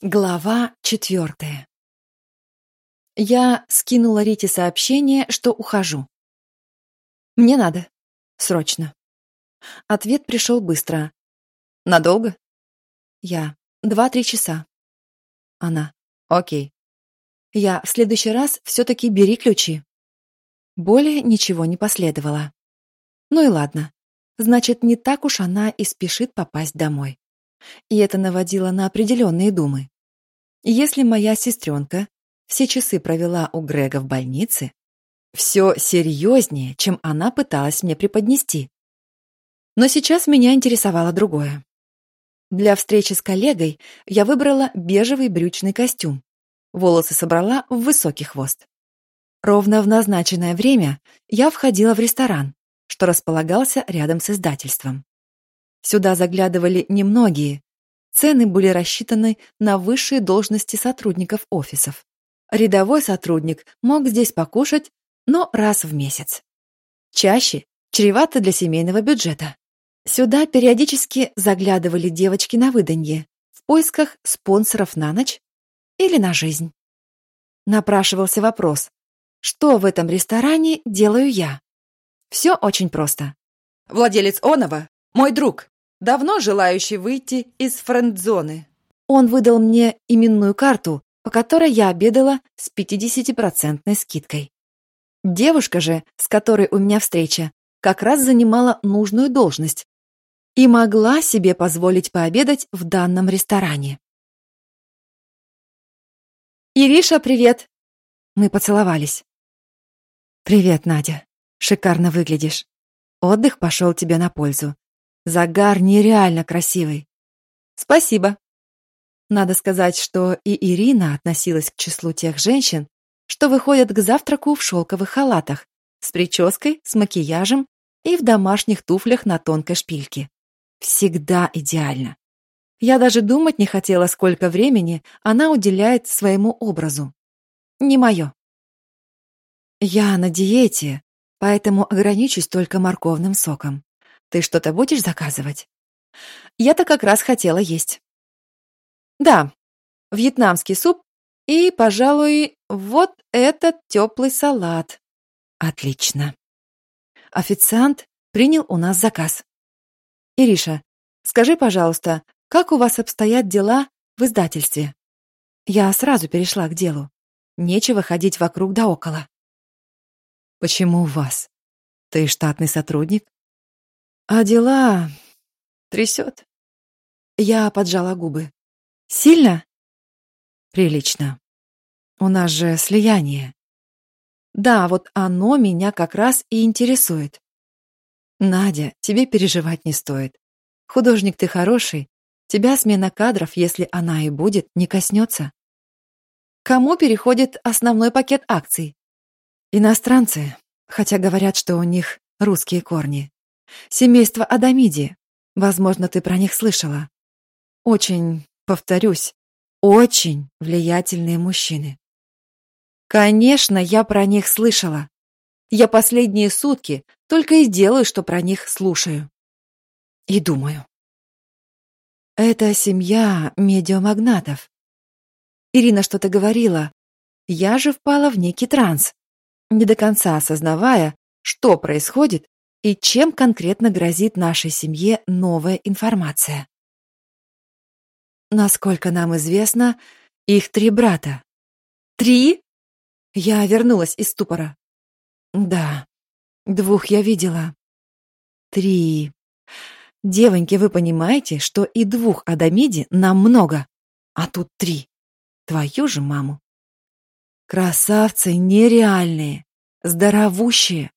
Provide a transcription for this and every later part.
Глава четвертая. Я скинула Рите сообщение, что ухожу. Мне надо. Срочно. Ответ пришел быстро. Надолго? Я. Два-три часа. Она. Окей. Я. В следующий раз все-таки бери ключи. Более ничего не последовало. Ну и ладно. Значит, не так уж она и спешит попасть домой и это наводило на определенные думы. Если моя сестренка все часы провела у Грега в больнице, все серьезнее, чем она пыталась мне преподнести. Но сейчас меня интересовало другое. Для встречи с коллегой я выбрала бежевый брючный костюм. Волосы собрала в высокий хвост. Ровно в назначенное время я входила в ресторан, что располагался рядом с издательством. Сюда заглядывали немногие. Цены были рассчитаны на высшие должности сотрудников офисов. Рядовой сотрудник мог здесь покушать, но раз в месяц. Чаще чревато для семейного бюджета. Сюда периодически заглядывали девочки на выданье в поисках спонсоров на ночь или на жизнь. Напрашивался вопрос, что в этом ресторане делаю я? Все очень просто. Владелец Онова мой друг, давно желающий выйти из френд-зоны. Он выдал мне именную карту, по которой я обедала с 50-процентной скидкой. Девушка же, с которой у меня встреча, как раз занимала нужную должность и могла себе позволить пообедать в данном ресторане. «Ириша, привет!» Мы поцеловались. «Привет, Надя. Шикарно выглядишь. Отдых пошел тебе на пользу. Загар нереально красивый. Спасибо. Надо сказать, что и Ирина относилась к числу тех женщин, что выходят к завтраку в шелковых халатах, с прической, с макияжем и в домашних туфлях на тонкой шпильке. Всегда идеально. Я даже думать не хотела, сколько времени она уделяет своему образу. Не мое. Я на диете, поэтому ограничусь только морковным соком. Ты что-то будешь заказывать? Я-то как раз хотела есть. Да, вьетнамский суп и, пожалуй, вот этот теплый салат. Отлично. Официант принял у нас заказ. Ириша, скажи, пожалуйста, как у вас обстоят дела в издательстве? Я сразу перешла к делу. Нечего ходить вокруг да около. Почему у вас? Ты штатный сотрудник? А дела... трясет. Я поджала губы. Сильно? Прилично. У нас же слияние. Да, вот оно меня как раз и интересует. Надя, тебе переживать не стоит. Художник ты хороший. Тебя смена кадров, если она и будет, не коснется. Кому переходит основной пакет акций? Иностранцы, хотя говорят, что у них русские корни. Семейство Адамиди. Возможно, ты про них слышала. Очень, повторюсь, очень влиятельные мужчины. Конечно, я про них слышала. Я последние сутки только и делаю, что про них слушаю. И думаю. Это семья медиамагнатов. Ирина что-то говорила. Я же впала в некий транс, не до конца осознавая, что происходит и чем конкретно грозит нашей семье новая информация. Насколько нам известно, их три брата. Три? Я вернулась из ступора. Да, двух я видела. Три. Девоньки, вы понимаете, что и двух Адамиди нам много, а тут три. Твою же маму. Красавцы нереальные, здоровущие,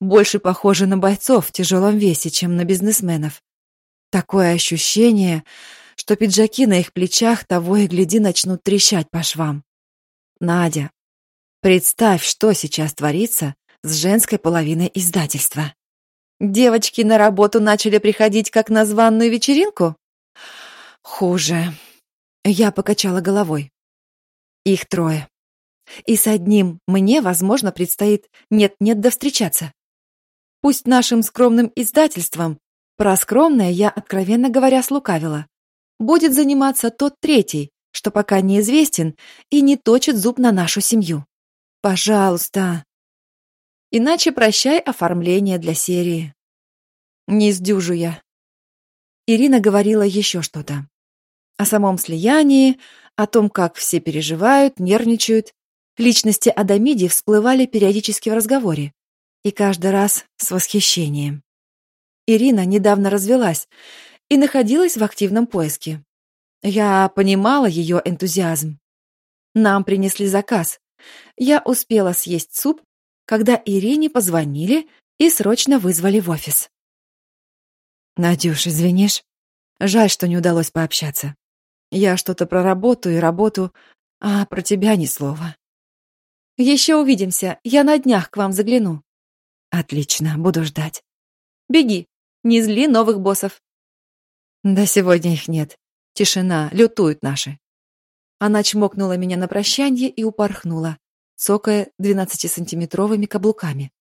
больше похожи на бойцов в тяжелом весе, чем на бизнесменов. Такое ощущение, что пиджаки на их плечах того и гляди начнут трещать по швам. Надя, представь, что сейчас творится с женской половиной издательства. Девочки на работу начали приходить как на званную вечеринку? Хуже. Я покачала головой. Их трое. И с одним мне, возможно, предстоит нет-нет да встречаться. Пусть нашим скромным издательством, про скромное я, откровенно говоря, слукавила, будет заниматься тот третий, что пока неизвестен и не точит зуб на нашу семью. Пожалуйста. Иначе прощай оформление для серии. Не сдюжу я. Ирина говорила еще что-то. О самом слиянии, о том, как все переживают, нервничают. Личности Адамиди всплывали периодически в разговоре. И каждый раз с восхищением. Ирина недавно развелась и находилась в активном поиске. Я понимала ее энтузиазм. Нам принесли заказ. Я успела съесть суп, когда Ирине позвонили и срочно вызвали в офис. «Надюш, извинишь? Жаль, что не удалось пообщаться. Я что-то про работу и работу, а про тебя ни слова». «Еще увидимся. Я на днях к вам загляну». «Отлично, буду ждать». «Беги, не зли новых боссов». «Да сегодня их нет. Тишина, лютуют наши». Она чмокнула меня на прощанье и упорхнула, цокая двенадцатисантиметровыми каблуками.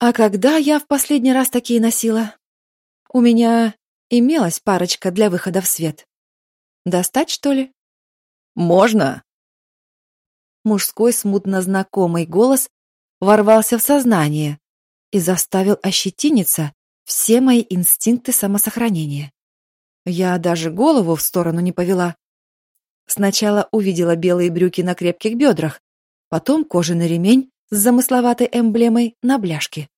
А когда я в последний раз такие носила? У меня имелась парочка для выхода в свет. Достать, что ли? Можно. Мужской смутно знакомый голос ворвался в сознание и заставил ощетиниться все мои инстинкты самосохранения. Я даже голову в сторону не повела. Сначала увидела белые брюки на крепких бедрах, потом кожаный ремень с замысловатой эмблемой на бляшке.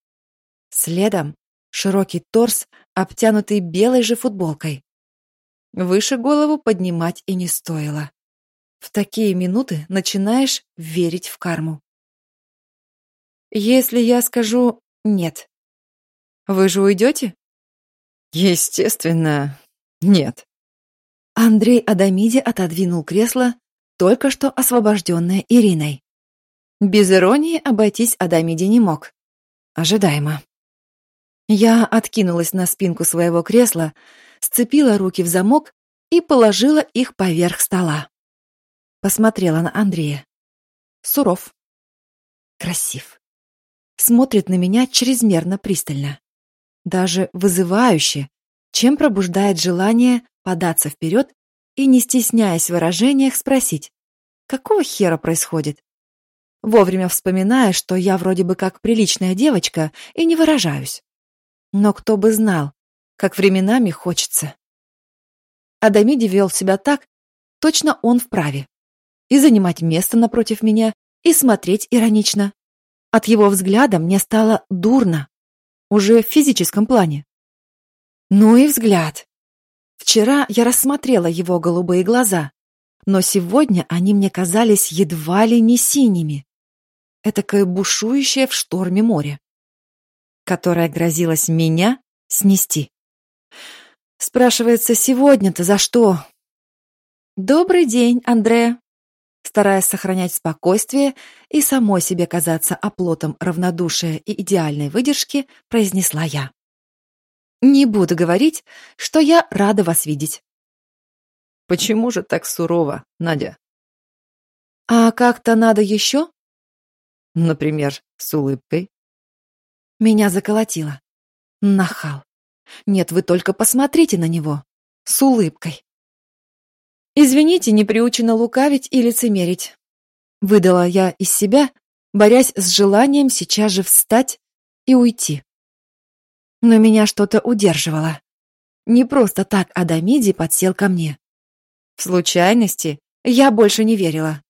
Следом широкий торс, обтянутый белой же футболкой. Выше голову поднимать и не стоило. В такие минуты начинаешь верить в карму. Если я скажу «нет», вы же уйдете? Естественно, нет. Андрей Адамиди отодвинул кресло, только что освобожденное Ириной. Без иронии обойтись Адамиди не мог. Ожидаемо. Я откинулась на спинку своего кресла, сцепила руки в замок и положила их поверх стола. Посмотрела на Андрея. Суров. Красив. Смотрит на меня чрезмерно пристально. Даже вызывающе, чем пробуждает желание податься вперед и, не стесняясь в выражениях, спросить, какого хера происходит? Вовремя вспоминая, что я вроде бы как приличная девочка и не выражаюсь. Но кто бы знал, как временами хочется. Адамиди вел себя так, точно он вправе. И занимать место напротив меня, и смотреть иронично. От его взгляда мне стало дурно, уже в физическом плане. Ну и взгляд. Вчера я рассмотрела его голубые глаза, но сегодня они мне казались едва ли не синими. Этакое бушующее в шторме море, которое грозилось меня снести. Спрашивается, сегодня-то за что? Добрый день, Андре. Стараясь сохранять спокойствие и самой себе казаться оплотом равнодушия и идеальной выдержки, произнесла я. Не буду говорить, что я рада вас видеть. Почему же так сурово, Надя? А как-то надо еще? Например, с улыбкой. Меня заколотило. Нахал. Нет, вы только посмотрите на него. С улыбкой. Извините, не приучена лукавить и лицемерить. Выдала я из себя, борясь с желанием сейчас же встать и уйти но меня что-то удерживало. Не просто так Адамиди подсел ко мне. В случайности я больше не верила.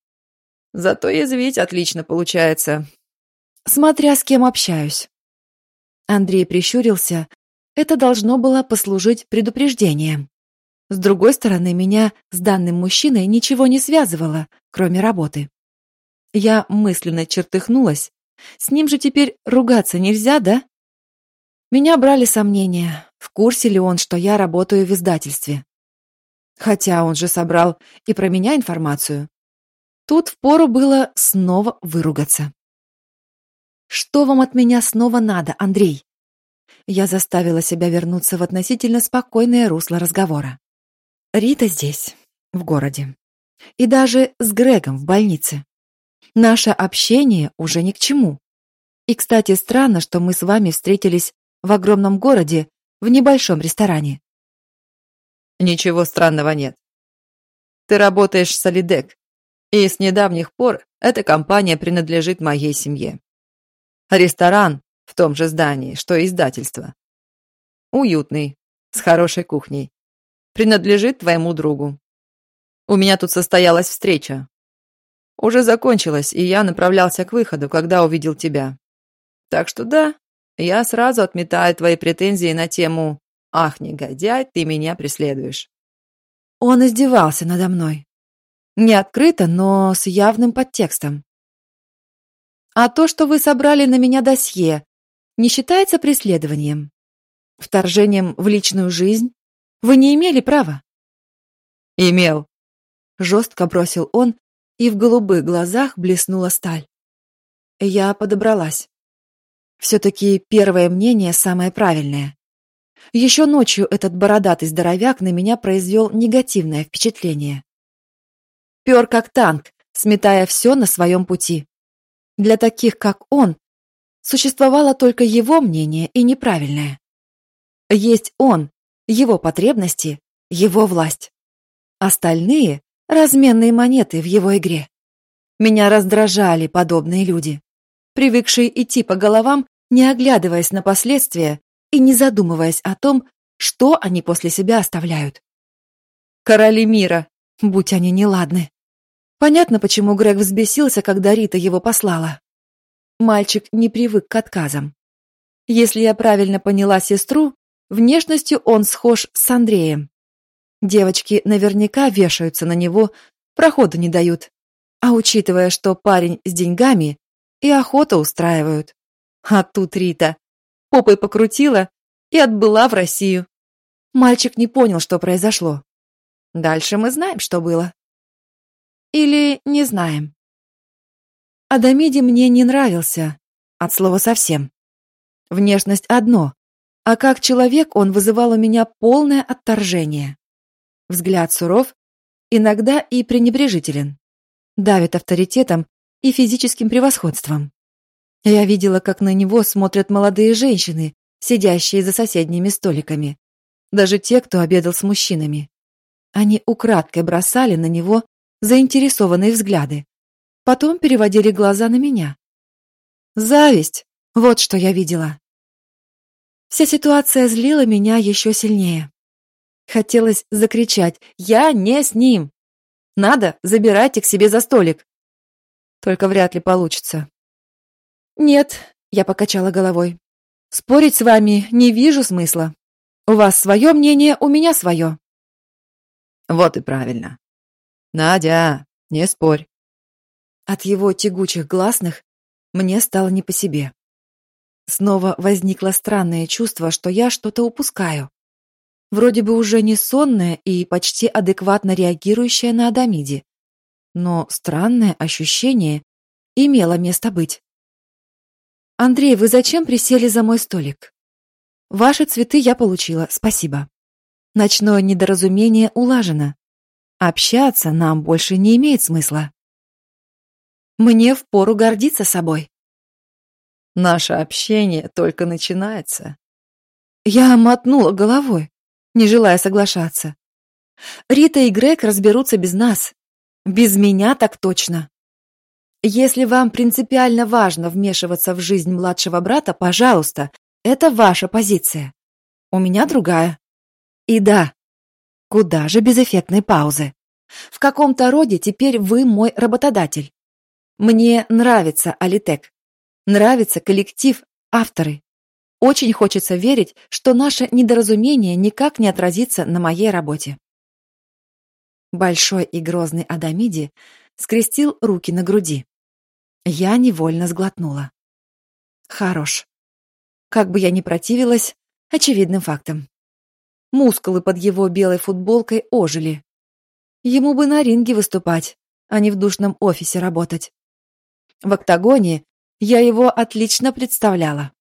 Зато язвить отлично получается. Смотря с кем общаюсь. Андрей прищурился. Это должно было послужить предупреждением. С другой стороны, меня с данным мужчиной ничего не связывало, кроме работы. Я мысленно чертыхнулась. С ним же теперь ругаться нельзя, да? Меня брали сомнения, в курсе ли он, что я работаю в издательстве. Хотя он же собрал и про меня информацию. Тут впору было снова выругаться. «Что вам от меня снова надо, Андрей?» Я заставила себя вернуться в относительно спокойное русло разговора. Рита здесь, в городе. И даже с Грегом в больнице. Наше общение уже ни к чему. И, кстати, странно, что мы с вами встретились в огромном городе, в небольшом ресторане. Ничего странного нет. Ты работаешь с Солидек, и с недавних пор эта компания принадлежит моей семье. Ресторан в том же здании, что и издательство. Уютный, с хорошей кухней. Принадлежит твоему другу. У меня тут состоялась встреча. Уже закончилась, и я направлялся к выходу, когда увидел тебя. Так что да, я сразу отметаю твои претензии на тему «Ах, негодяй, ты меня преследуешь». Он издевался надо мной. Не открыто, но с явным подтекстом. А то, что вы собрали на меня досье, не считается преследованием? Вторжением в личную жизнь? Вы не имели права? Имел. Жестко бросил он, и в голубых глазах блеснула сталь. Я подобралась. Все-таки первое мнение самое правильное. Еще ночью этот бородатый здоровяк на меня произвел негативное впечатление. Пер как танк, сметая все на своем пути. Для таких, как он, существовало только его мнение и неправильное. Есть он, его потребности, его власть. Остальные — разменные монеты в его игре. Меня раздражали подобные люди, привыкшие идти по головам, не оглядываясь на последствия и не задумываясь о том, что они после себя оставляют. Короли мира, будь они неладны. Понятно, почему Грег взбесился, когда Рита его послала. Мальчик не привык к отказам. Если я правильно поняла сестру, внешностью он схож с Андреем. Девочки наверняка вешаются на него, прохода не дают. А учитывая, что парень с деньгами, и охота устраивают. А тут Рита попой покрутила и отбыла в Россию. Мальчик не понял, что произошло. Дальше мы знаем, что было. Или не знаем. Адамиди мне не нравился, от слова совсем. Внешность одно, а как человек он вызывал у меня полное отторжение. Взгляд суров, иногда и пренебрежителен. Давит авторитетом и физическим превосходством. Я видела, как на него смотрят молодые женщины, сидящие за соседними столиками. Даже те, кто обедал с мужчинами. Они украдкой бросали на него заинтересованные взгляды. Потом переводили глаза на меня. Зависть — вот что я видела. Вся ситуация злила меня еще сильнее. Хотелось закричать «Я не с ним!» «Надо, забирайте к себе за столик!» Только вряд ли получится. «Нет», — я покачала головой. «Спорить с вами не вижу смысла. У вас свое мнение, у меня свое». «Вот и правильно. Надя, не спорь». От его тягучих гласных мне стало не по себе. Снова возникло странное чувство, что я что-то упускаю. Вроде бы уже не сонная и почти адекватно реагирующая на Адамиди. Но странное ощущение имело место быть. «Андрей, вы зачем присели за мой столик?» «Ваши цветы я получила, спасибо. Ночное недоразумение улажено. Общаться нам больше не имеет смысла. Мне впору гордиться собой». «Наше общение только начинается». Я мотнула головой, не желая соглашаться. Рита и Грег разберутся без нас. Без меня так точно. Если вам принципиально важно вмешиваться в жизнь младшего брата, пожалуйста, это ваша позиция. У меня другая. И да, куда же без эффектной паузы. В каком-то роде теперь вы мой работодатель. Мне нравится Алитек. Нравится коллектив, авторы. Очень хочется верить, что наше недоразумение никак не отразится на моей работе. Большой и грозный Адамиди скрестил руки на груди. Я невольно сглотнула. Хорош. Как бы я ни противилась очевидным фактом. Мускулы под его белой футболкой ожили. Ему бы на ринге выступать, а не в душном офисе работать. В октагоне я его отлично представляла.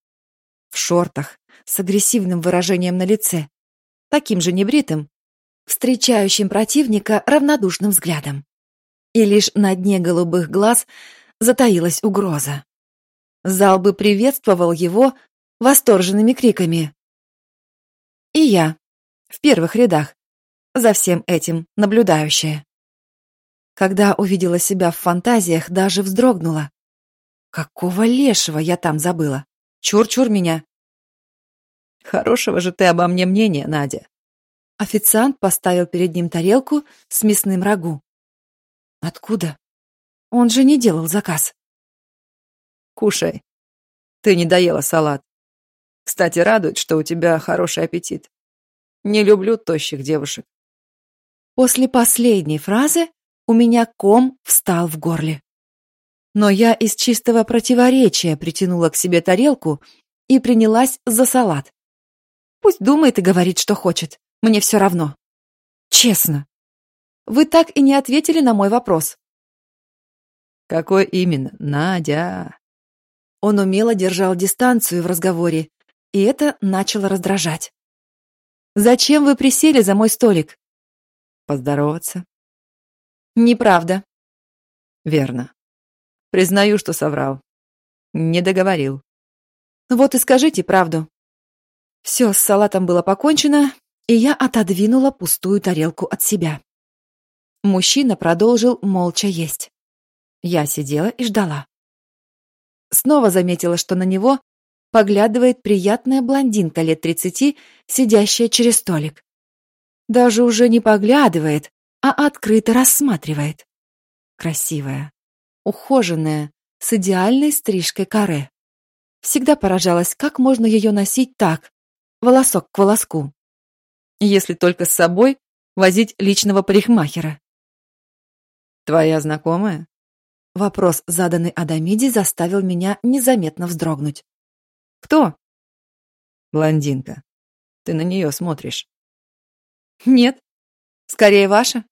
В шортах, с агрессивным выражением на лице, таким же небритым, встречающим противника равнодушным взглядом. И лишь на дне голубых глаз затаилась угроза. Зал бы приветствовал его восторженными криками. И я, в первых рядах, за всем этим наблюдающая. Когда увидела себя в фантазиях, даже вздрогнула. Какого лешего я там забыла? Чур-чур меня. Хорошего же ты обо мне мнения, Надя. Официант поставил перед ним тарелку с мясным рагу. Откуда? Он же не делал заказ. Кушай. Ты не доела салат. Кстати, радует, что у тебя хороший аппетит. Не люблю тощих девушек. После последней фразы у меня ком встал в горле. Но я из чистого противоречия притянула к себе тарелку и принялась за салат. Пусть думает и говорит, что хочет. Мне все равно. Честно. Вы так и не ответили на мой вопрос. Какой именно? Надя. Он умело держал дистанцию в разговоре, и это начало раздражать. Зачем вы присели за мой столик? Поздороваться. Неправда. Верно. Признаю, что соврал. Не договорил. Вот и скажите правду. Все, с салатом было покончено, и я отодвинула пустую тарелку от себя. Мужчина продолжил молча есть. Я сидела и ждала. Снова заметила, что на него поглядывает приятная блондинка лет тридцати, сидящая через столик. Даже уже не поглядывает, а открыто рассматривает. Красивая, ухоженная, с идеальной стрижкой каре. Всегда поражалась, как можно ее носить так, волосок к волоску. Если только с собой возить личного парикмахера. «Твоя знакомая?» Вопрос, заданный Адамиди, заставил меня незаметно вздрогнуть. «Кто?» «Блондинка. Ты на нее смотришь». «Нет. Скорее ваша.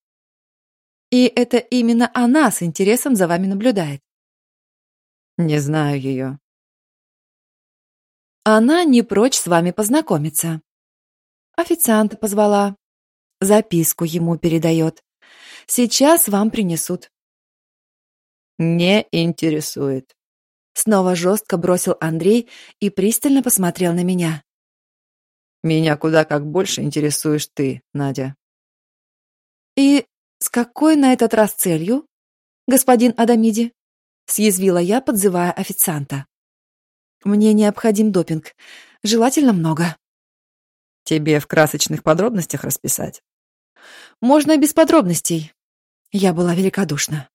И это именно она с интересом за вами наблюдает». «Не знаю ее». «Она не прочь с вами познакомиться. Официанта позвала. Записку ему передает. Сейчас вам принесут. Не интересует. Снова жестко бросил Андрей и пристально посмотрел на меня. Меня куда как больше интересуешь ты, Надя. И с какой на этот раз целью, господин Адамиди? Съязвила я, подзывая официанта. Мне необходим допинг. Желательно много. Тебе в красочных подробностях расписать? Можно без подробностей. Я была великодушна.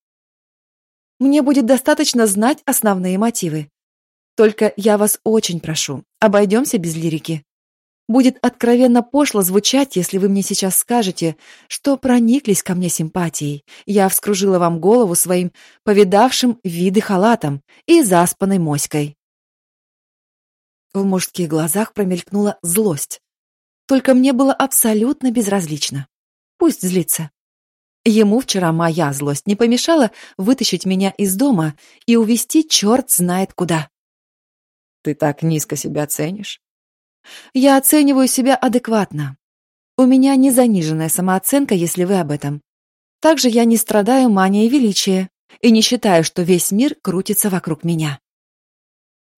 Мне будет достаточно знать основные мотивы. Только я вас очень прошу, обойдемся без лирики. Будет откровенно пошло звучать, если вы мне сейчас скажете, что прониклись ко мне симпатией. Я вскружила вам голову своим повидавшим виды халатом и заспанной моськой. В мужских глазах промелькнула злость. Только мне было абсолютно безразлично. Пусть злится. Ему вчера моя злость не помешала вытащить меня из дома и увести черт знает куда. Ты так низко себя ценишь? Я оцениваю себя адекватно. У меня не заниженная самооценка, если вы об этом. Также я не страдаю манией величия и не считаю, что весь мир крутится вокруг меня.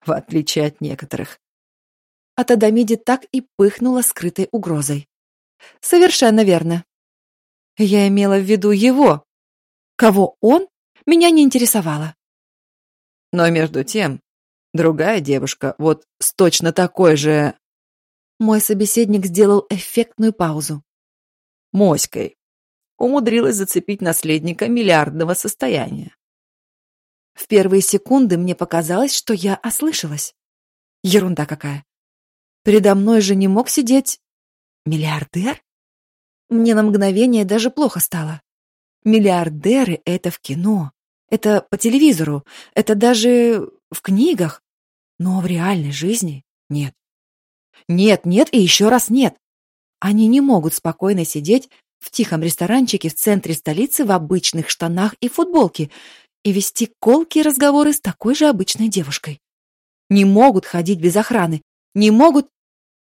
В отличие от некоторых. От Адамиди так и пыхнула скрытой угрозой. Совершенно верно. Я имела в виду его. Кого он, меня не интересовало. Но между тем, другая девушка, вот с точно такой же... Мой собеседник сделал эффектную паузу. Моськой. Умудрилась зацепить наследника миллиардного состояния. В первые секунды мне показалось, что я ослышалась. Ерунда какая. Передо мной же не мог сидеть... Миллиардер? Мне на мгновение даже плохо стало. Миллиардеры — это в кино, это по телевизору, это даже в книгах. Но в реальной жизни нет. Нет, нет и еще раз нет. Они не могут спокойно сидеть в тихом ресторанчике в центре столицы в обычных штанах и футболке и вести колкие разговоры с такой же обычной девушкой. Не могут ходить без охраны, не могут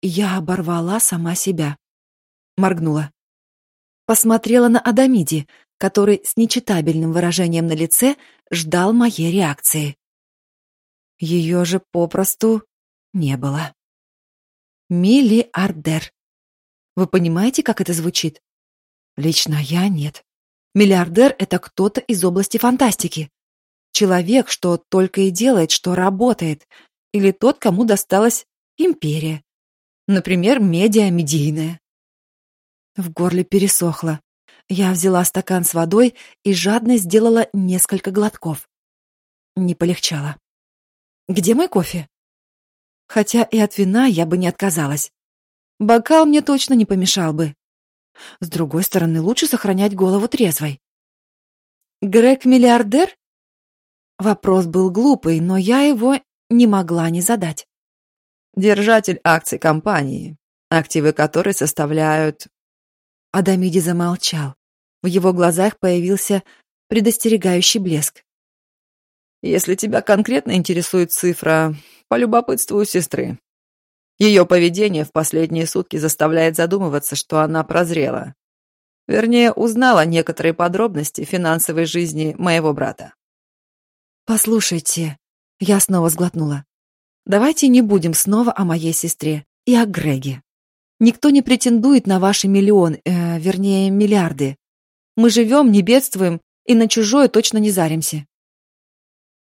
я оборвала сама себя. Моргнула. Посмотрела на Адамиди, который с нечитабельным выражением на лице ждал моей реакции. Ее же попросту не было. Миллиардер. Вы понимаете, как это звучит? Лично я нет. Миллиардер — это кто-то из области фантастики. Человек, что только и делает, что работает. Или тот, кому досталась империя. Например, медиа-медийная. В горле пересохло. Я взяла стакан с водой и жадно сделала несколько глотков. Не полегчало. «Где мой кофе?» Хотя и от вина я бы не отказалась. Бокал мне точно не помешал бы. С другой стороны, лучше сохранять голову трезвой. «Грег миллиардер?» Вопрос был глупый, но я его не могла не задать. «Держатель акций компании, активы которой составляют...» Адамиди замолчал. В его глазах появился предостерегающий блеск. «Если тебя конкретно интересует цифра, полюбопытствую сестры. Ее поведение в последние сутки заставляет задумываться, что она прозрела. Вернее, узнала некоторые подробности финансовой жизни моего брата. «Послушайте», — я снова сглотнула, «давайте не будем снова о моей сестре и о Греге. Никто не претендует на ваши миллион, э, вернее, миллиарды. Мы живем, не бедствуем и на чужое точно не заримся».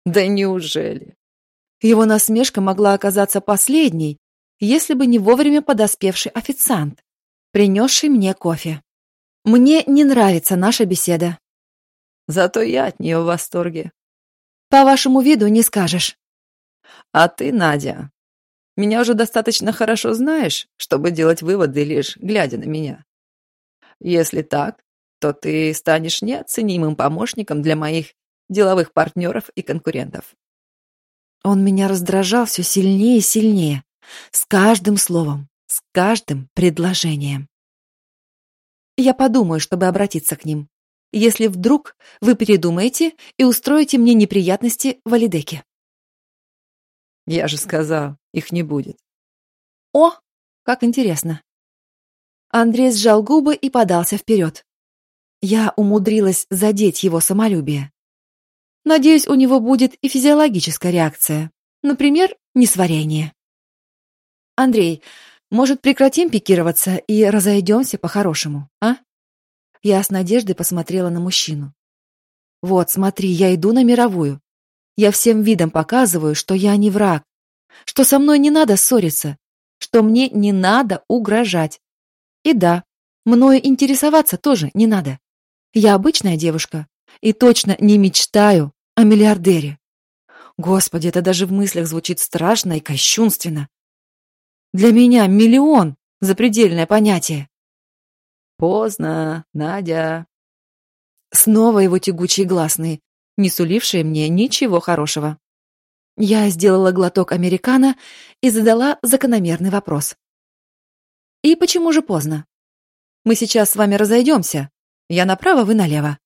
«Да неужели?» Его насмешка могла оказаться последней, если бы не вовремя подоспевший официант, принесший мне кофе. Мне не нравится наша беседа. Зато я от нее в восторге. По вашему виду не скажешь. А ты, Надя, меня уже достаточно хорошо знаешь, чтобы делать выводы лишь глядя на меня. Если так, то ты станешь неоценимым помощником для моих деловых партнеров и конкурентов. Он меня раздражал все сильнее и сильнее. С каждым словом, с каждым предложением. Я подумаю, чтобы обратиться к ним, если вдруг вы передумаете и устроите мне неприятности в Алидеке. Я же сказал, их не будет. О, как интересно. Андрей сжал губы и подался вперед. Я умудрилась задеть его самолюбие. Надеюсь, у него будет и физиологическая реакция. Например, несварение. Андрей, может, прекратим пикироваться и разойдемся по-хорошему, а? Я с надеждой посмотрела на мужчину. Вот, смотри, я иду на мировую. Я всем видом показываю, что я не враг, что со мной не надо ссориться, что мне не надо угрожать. И да, мною интересоваться тоже не надо. Я обычная девушка и точно не мечтаю о миллиардере. Господи, это даже в мыслях звучит страшно и кощунственно. Для меня миллион — запредельное понятие. Поздно, Надя. Снова его тягучие гласные, не сулившие мне ничего хорошего. Я сделала глоток американо и задала закономерный вопрос. «И почему же поздно? Мы сейчас с вами разойдемся. Я направо, вы налево.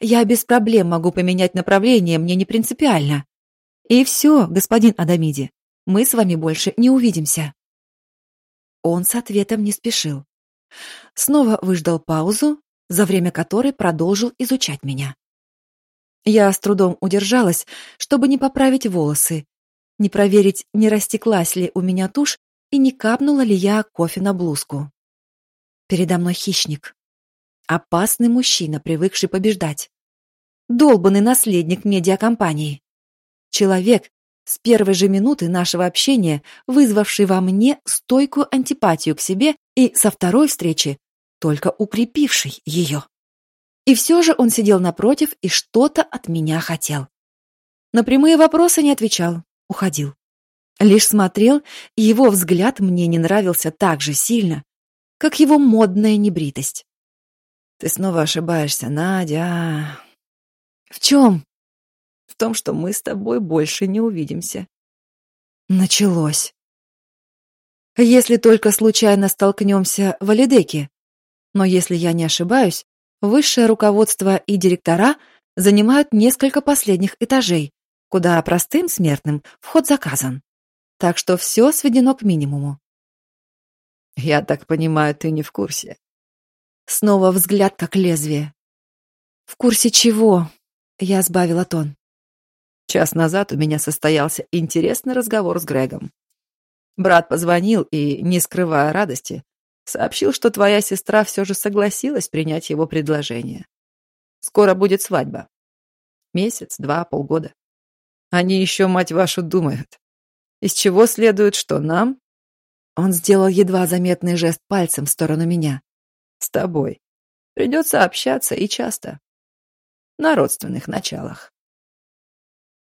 Я без проблем могу поменять направление, мне не принципиально. И все, господин Адамиди, мы с вами больше не увидимся». Он с ответом не спешил. Снова выждал паузу, за время которой продолжил изучать меня. Я с трудом удержалась, чтобы не поправить волосы, не проверить, не растеклась ли у меня тушь и не капнула ли я кофе на блузку. Передо мной хищник. Опасный мужчина, привыкший побеждать. Долбанный наследник медиакомпании. Человек, с первой же минуты нашего общения вызвавший во мне стойкую антипатию к себе и со второй встречи только укрепивший ее. И все же он сидел напротив и что-то от меня хотел. На прямые вопросы не отвечал, уходил. Лишь смотрел, и его взгляд мне не нравился так же сильно, как его модная небритость. «Ты снова ошибаешься, Надя». «В чем?» том, что мы с тобой больше не увидимся. Началось. Если только случайно столкнемся в Алидеке. Но если я не ошибаюсь, высшее руководство и директора занимают несколько последних этажей, куда простым смертным вход заказан. Так что все сведено к минимуму. Я так понимаю, ты не в курсе. Снова взгляд как лезвие. В курсе чего? Я сбавила тон. Час назад у меня состоялся интересный разговор с Грегом. Брат позвонил и, не скрывая радости, сообщил, что твоя сестра все же согласилась принять его предложение. Скоро будет свадьба. Месяц, два, полгода. Они еще, мать вашу, думают. Из чего следует, что нам... Он сделал едва заметный жест пальцем в сторону меня. С тобой. Придется общаться и часто. На родственных началах.